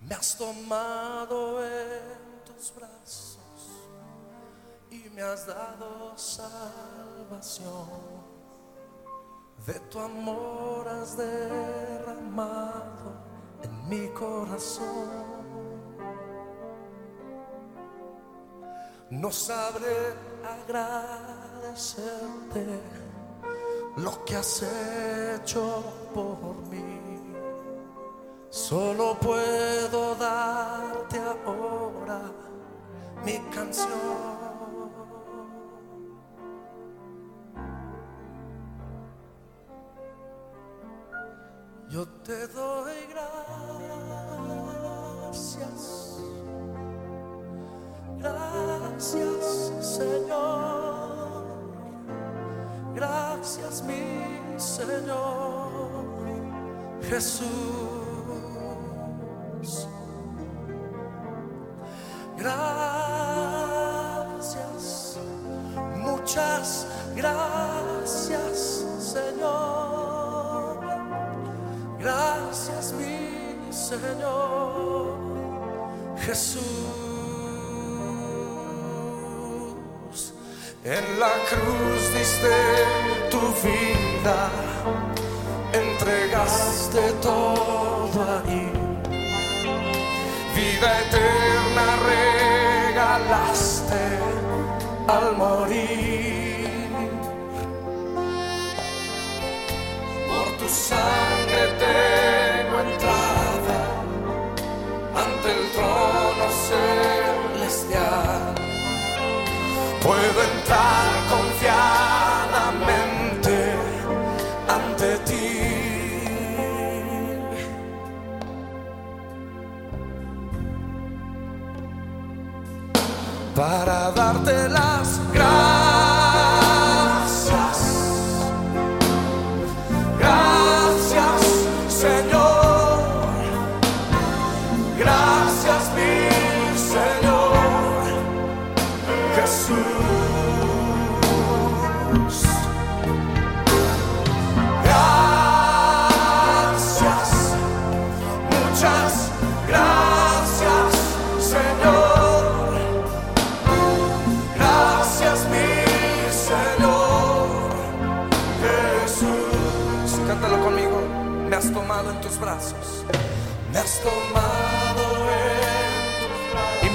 Me has tomado en tus brazos y me has dado salvación. De tu amor has derramado en mi corazón. No sabré agradecerte lo que has hecho por mí. Solo puedo darte ahora mi canción. Yo te doy gracias. Gracias, Señor. Gracias, mi Señor. Jesús. Señor. Jesús. En la cruz diste tu vida, entregaste todo ahí. Vida eterna regalaste al morir. Por tu sangre tengo Puedo entrar confiadamente ante ti. Para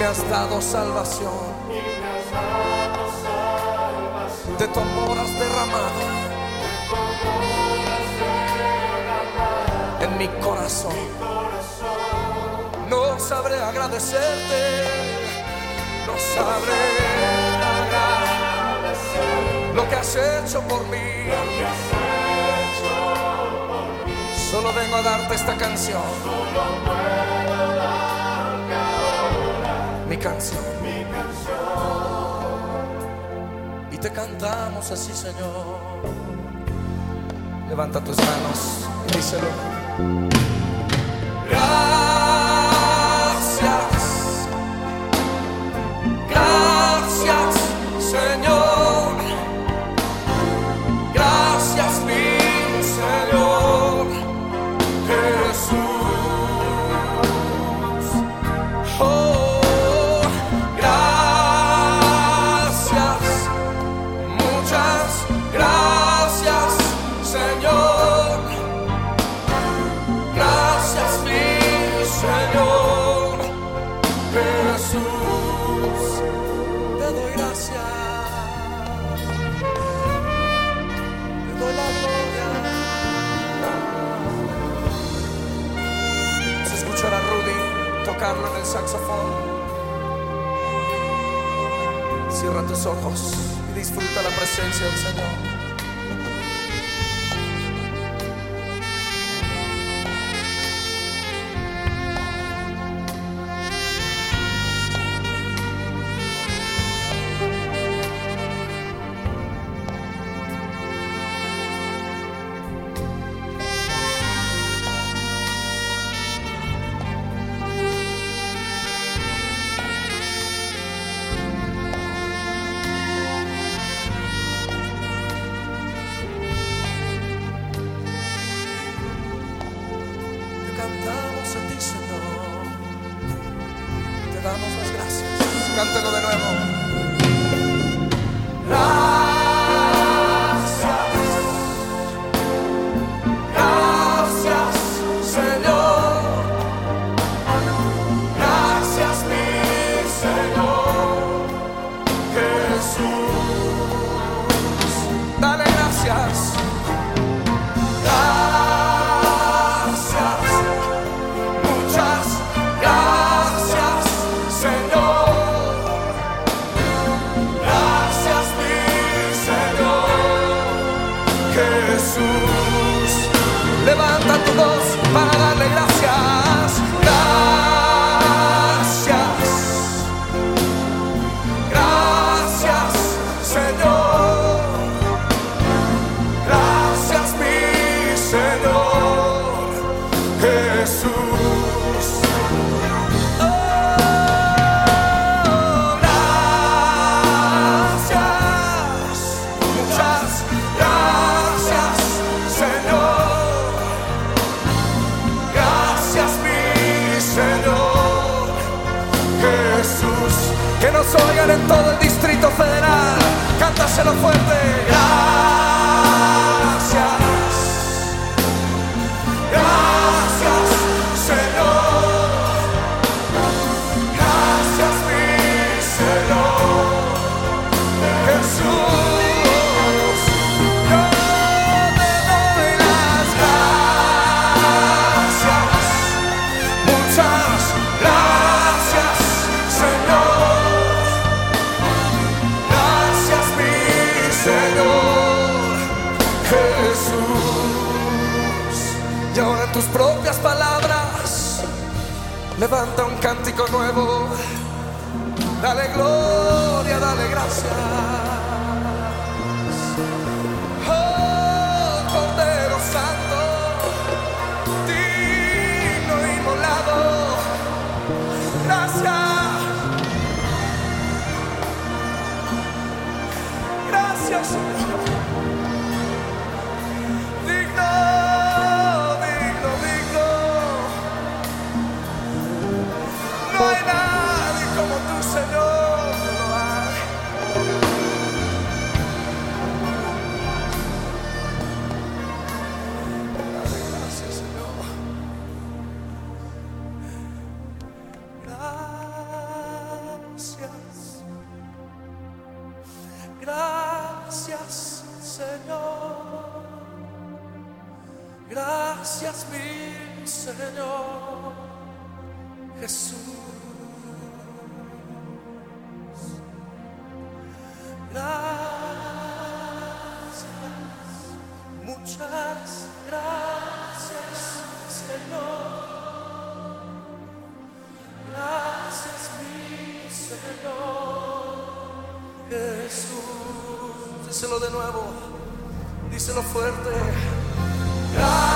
me has dado salvación. De tu amor has derramado. En mi corazón. No sabré agradecerte. No sabré agradecer lo que has hecho por mí. Solo vengo a darte esta canción. Mi canción. Y te cantamos así, Señor. Levanta tus manos y díselo. Saxofón. Cierra tus ojos y disfruta la presencia del Señor. Cántelo de nuevo. Gracias. Gracias, Señor. Gracias, mi Señor. Jesús. Dale gracias. Gracias. Nos oigan en todo el Distrito Federal. Cántaselo fuerte. Gracias. Gracias, Y ahora en tus propias palabras, levanta un cántico nuevo. Dale gloria, dale gracias. Oh, Cordero Santo, digno inmolado. Gracias. Gracias, Gracias, mi Señor Jesús. Gracias, muchas gracias, Señor. Gracias, mi Señor Jesús. Díselo de nuevo, díselo fuerte. Gracias.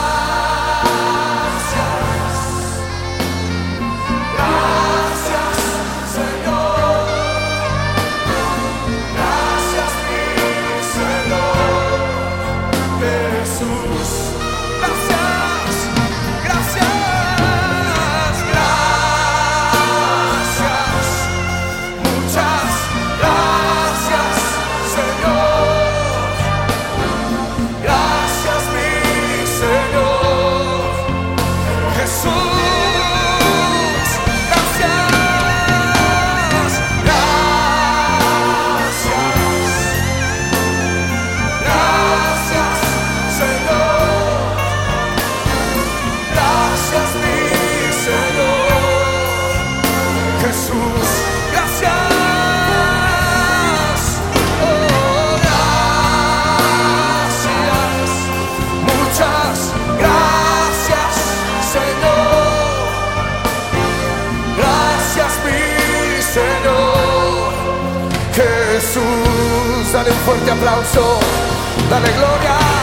Jesús, dale un fuerte aplauso. Dale gloria.